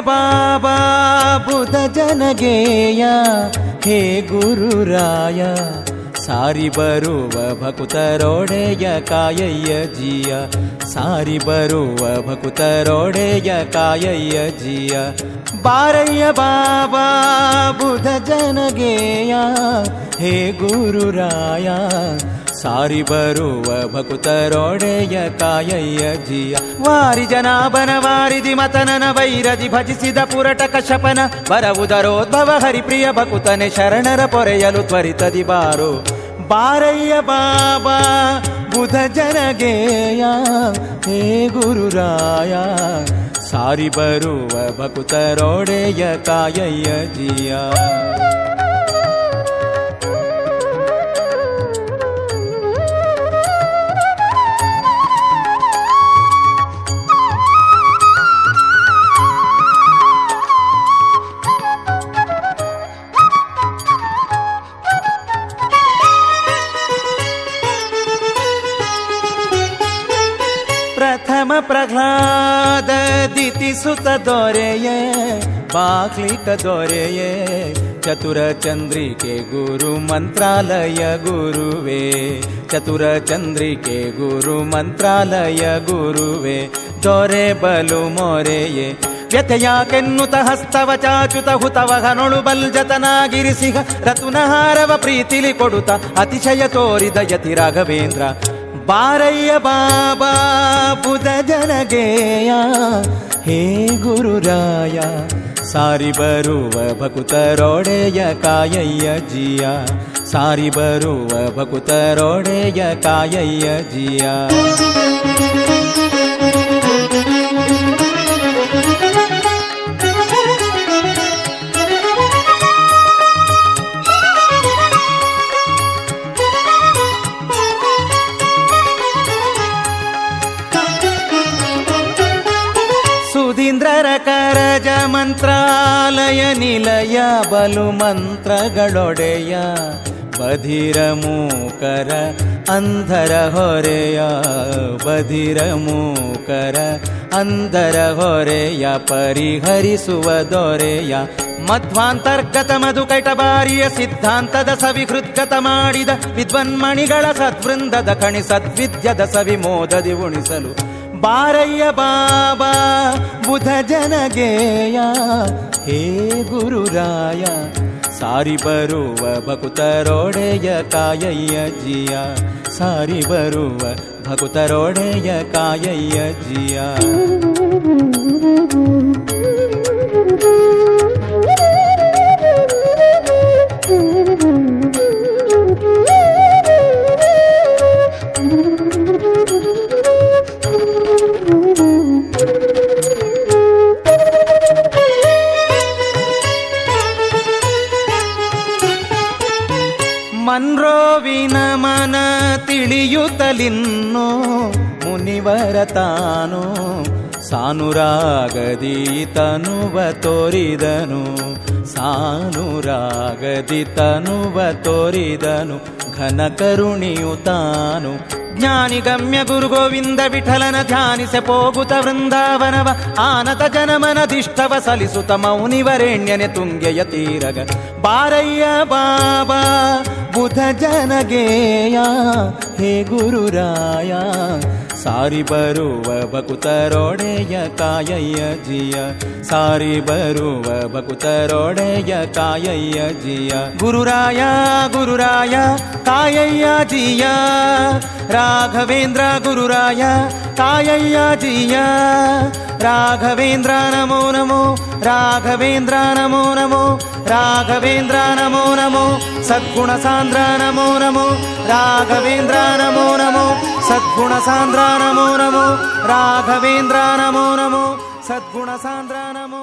बाबा बुध जनगेया हे गुरुराया सारि भरोव भक्तरोडयकाय जिया। सारि भरोव भक्तरोडय काय जिया। बारय बाबा बुध जनगेया हे गुरुराया ಸಾರಿ ಬರುವ ಭಕುತರೊಡೆಯ ಕಾಯಯ್ಯ ಜಿಯ ವಾರಿ ಜನಾಭನ ವಾರಿದಿ ಮತನನ ವೈರದಿ ಭಜಿಸಿದ ಪುರಟ ಕಶಪನ ಬರವುದರೋದ್ಭವ ಹರಿಪ್ರಿಯ ಭಕುತನೆ ಶರಣರ ಪೊರೆಯಲು ತ್ವರಿತದಿ ಬಾರೋ ಬಾರಯ್ಯ ಬಾಬಾ ಬುಧ ಜನಗೇಯ ಹೇ ಗುರುರಾಯ ಸಾರಿ ಬರುವ ಭಕುತರೊಡೆಯ ಕಾಯಯ್ಯ ಜಿಯ ಪ್ರಥಮ ಪ್ರಹ್ಲಾದ ದಿತಿ ಸುತ ದೊರೆಯೇ, ಬಾಕ್ಲಿಕ ದೊರೆಯೇ, ಚತುರ ಚಂದ್ರಿಕೆ ಗುರು ಮಂತ್ರಾಲಯ ಗುರುವೇ, ಚತುರ ಚಂದ್ರಿಕೆ ಗುರು ಮಂತ್ರಾಲಯ ಗುರುವೇ, ದೊರೆ ಬಲು ಮೊರೆಯೇ. ವ್ಯಥೆಯಾಕೆನ್ನುತ ಹಸ್ತವ ಚಾಚುತ ಹುತವಹನೊಳು ಬಲ್ಜತನಾಗಿರಿಸಿಹ, ರತುನಹಾರವ ಪ್ರೀತಿಲಿ ಕೊಡುತ್ತ ಅತಿಶಯ ತೋರಿದ ಯತಿ ರಾಘವೇಂದ್ರ. ಬಾರಯ್ಯ ಬಾಬಾ, ಬುಧ ಜನಗೇಯ, ಹೇ ಗುರುರಾಯ, ಸಾರಿ ಬರುವ ಭಕುತರೊಡೆಯ ಕಾಯಯ್ಯ ಜಿಯ, ಸಾರಿ ಬರುವ ಭಕುತರೊಡೆಯ ಕಾಯಯ್ಯ ಜಿಯ. ಕರಜ ಮಂತ್ರಾಲಯ ನಿಲಯ ಬಲು ಮಂತ್ರಗಳೊಡೆಯ ಬಧಿರ ಮೂಕರ ಅಂಧರ ಹೊರೆಯ ಬಧಿರ ಮೂಕರ ಅಂಧರ ಹೊರೆಯ ಪರಿಹರಿಸುವ ದೊರೆಯ ಮಧ್ವಾಂತರ್ಗತ ಮಧುಕೈಟಬಾರಿಯ ಸಿದ್ಧಾಂತದ ಸವಿಹೃದ್ಗತ ಮಾಡಿದ ವಿದ್ವನ್ಮಣಿಗಳ ಸದ್ವೃಂದದ ಕಣಿ ಸದ್ವಿದ್ಯದ ಸವಿಮೋದದಿ ಉಣಿಸಲು ಬಾರಯ್ಯ ಬಾಬಾ, ಬುಧ ಜನಗೇಯ, ಹೇ ಗುರುರಾಯ, ಸಾರಿ ಬರುವ ಭಕುತರೊಡೆಯ ಕಾಯಯ್ಯ ಜಿಯ, ಸಾರಿ ಬರುವ ಭಕುತರೊಡೆಯ ಕಾಯಯ್ಯ ಜಿಯ. ಮನ್ರೋವಿನ ಮನ ತಿಳಿಯುತ್ತಲಿನ್ನೋ ಮುನಿವರ ತಾನು ಸಾನುರಾಗದಿ ತನುವ ತೋರಿದನು ಸಾನುರಾಗದಿ ತನುವ ತೋರಿದನು. ಘನ ಕರುಣಿಯು ತಾನು. ಜ್ಞಾನಿ ಗಮ್ಯ ಗುರು ಗೋವಿಂದ ವಿಠಲನ ಧ್ಯಾನಿಸ ಪೋಗುತ ವೃಂದಾವನವ. ಆನತ ಜನಮನದಿಷ್ಟವ ಸಲಿಸುತ ಮೌನಿವರೆಣ್ಯನೆ ತುಂಗೆಯ ತೀರಗ. ಬಾರಯ್ಯ ಬಾಬಾ, ಬುಧ ಜನಗೇಯ, ಹೇ ಗುರುರಾಯ. ಸಾರಿ ಬರುವ ಭಕುತರೊಡೆಯ ಕಾಯಯ್ಯ ಜಿಯ ಸಾರಿ ಬರುವ ಭಕುತರೊಡೆಯ ಕಾಯಯ್ಯ ಜಿಯ ಗುರುರಾಯ ಗುರುರಾಯ ಕಾಯಯ್ಯ ಜಿಯ ರಾಘವೇಂದ್ರ ಗುರುರಾಯ ಕಾಯಯ್ಯ ಜಿಯ ರಾಘವೇಂದ್ರ ನಮೋ ನಮೋ ರಾಘವೇಂದ್ರ ನಮೋ ನಮೋ ರಾಘವೇಂದ್ರ ನಮೋ ನಮೋ ಸದ್ಗುಣ ಸಾಂದ್ರ ನಮೋ ನಮೋ ರಾಘವೇಂದ್ರ ನಮೋ ನಮೋ न्द्रा नमो नमो राघवेन्द्रा नमो नमो सद्गुणसान्द्रा नमो